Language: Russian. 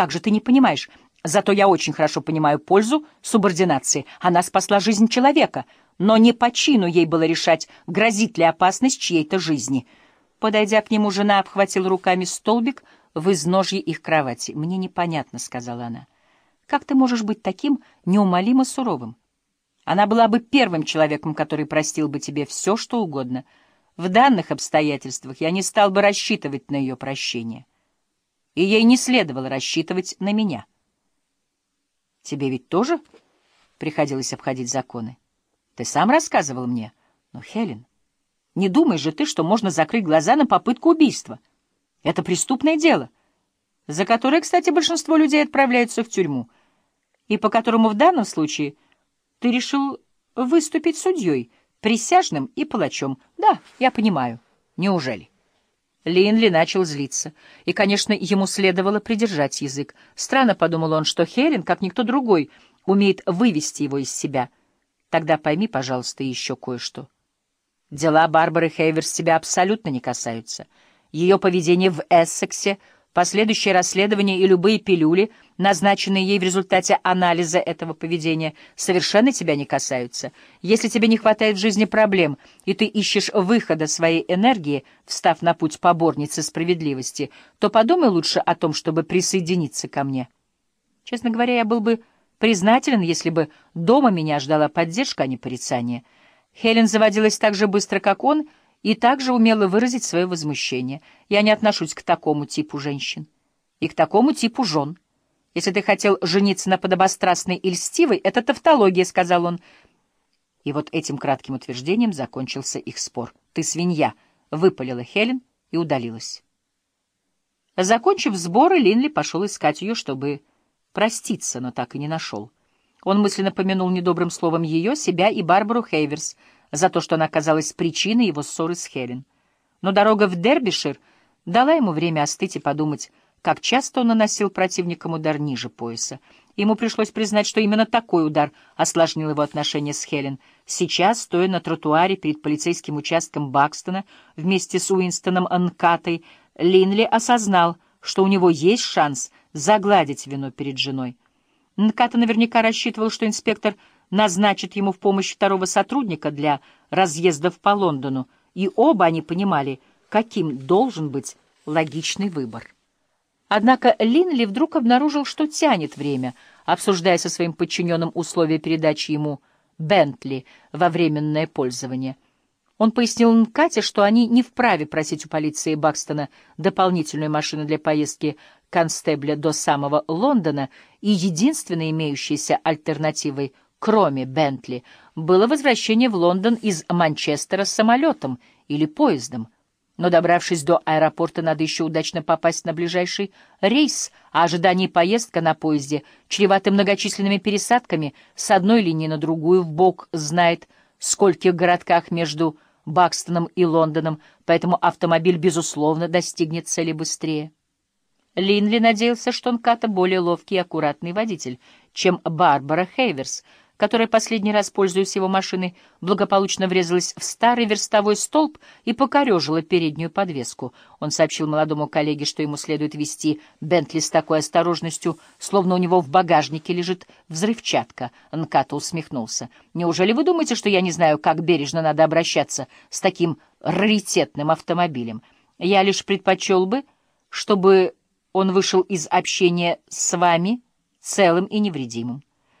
Как же ты не понимаешь? Зато я очень хорошо понимаю пользу субординации. Она спасла жизнь человека, но не по чину ей было решать, грозит ли опасность чьей-то жизни. Подойдя к нему, жена обхватила руками столбик в изножье их кровати. «Мне непонятно», — сказала она. «Как ты можешь быть таким неумолимо суровым? Она была бы первым человеком, который простил бы тебе все, что угодно. В данных обстоятельствах я не стал бы рассчитывать на ее прощение. И ей не следовало рассчитывать на меня». Тебе ведь тоже приходилось обходить законы? Ты сам рассказывал мне. Но, Хелен, не думай же ты, что можно закрыть глаза на попытку убийства. Это преступное дело, за которое, кстати, большинство людей отправляются в тюрьму, и по которому в данном случае ты решил выступить судьей, присяжным и палачом. Да, я понимаю. Неужели? Линли начал злиться, и, конечно, ему следовало придержать язык. Странно, — подумал он, — что Хелен, как никто другой, умеет вывести его из себя. Тогда пойми, пожалуйста, еще кое-что. Дела Барбары Хейверс тебя абсолютно не касаются. Ее поведение в Эссексе — Последующее расследование и любые пилюли, назначенные ей в результате анализа этого поведения, совершенно тебя не касаются. Если тебе не хватает в жизни проблем, и ты ищешь выхода своей энергии, встав на путь поборницы справедливости, то подумай лучше о том, чтобы присоединиться ко мне. Честно говоря, я был бы признателен, если бы дома меня ждала поддержка, а не порицание. Хелен заводилась так же быстро, как он — и также умела выразить свое возмущение. Я не отношусь к такому типу женщин и к такому типу жен. Если ты хотел жениться на подобострастной и льстивой, это тавтология, — сказал он. И вот этим кратким утверждением закончился их спор. «Ты свинья!» — выпалила Хелен и удалилась. Закончив сборы, Линли пошел искать ее, чтобы проститься, но так и не нашел. Он мысленно помянул недобрым словом ее, себя и Барбару Хейверс — за то, что она оказалась причиной его ссоры с Хелен. Но дорога в Дербишир дала ему время остыть и подумать, как часто он наносил противникам удар ниже пояса. Ему пришлось признать, что именно такой удар осложнил его отношения с Хелен. Сейчас, стоя на тротуаре перед полицейским участком Бакстона вместе с Уинстоном Анкатой, Линли осознал, что у него есть шанс загладить вину перед женой. Нката наверняка рассчитывал, что инспектор назначит ему в помощь второго сотрудника для разъездов по Лондону, и оба они понимали, каким должен быть логичный выбор. Однако Линли вдруг обнаружил, что тянет время, обсуждая со своим подчиненным условия передачи ему «Бентли» во временное пользование. Он пояснил Кате, что они не вправе просить у полиции Бакстона дополнительную машину для поездки констебля до самого Лондона, и единственной имеющейся альтернативой — кроме Бентли, было возвращение в Лондон из Манчестера самолетом или поездом. Но, добравшись до аэропорта, надо еще удачно попасть на ближайший рейс, а ожидание поездка на поезде, чреваты многочисленными пересадками с одной линии на другую, в бок знает, скольких городках между Бакстоном и Лондоном, поэтому автомобиль, безусловно, достигнет цели быстрее. Линли надеялся, что он Ката более ловкий и аккуратный водитель, чем Барбара Хейверс — которая последний раз, пользуясь его машиной, благополучно врезалась в старый верстовой столб и покорежила переднюю подвеску. Он сообщил молодому коллеге, что ему следует вести Бентли с такой осторожностью, словно у него в багажнике лежит взрывчатка. Нката усмехнулся. «Неужели вы думаете, что я не знаю, как бережно надо обращаться с таким раритетным автомобилем? Я лишь предпочел бы, чтобы он вышел из общения с вами целым и невредимым».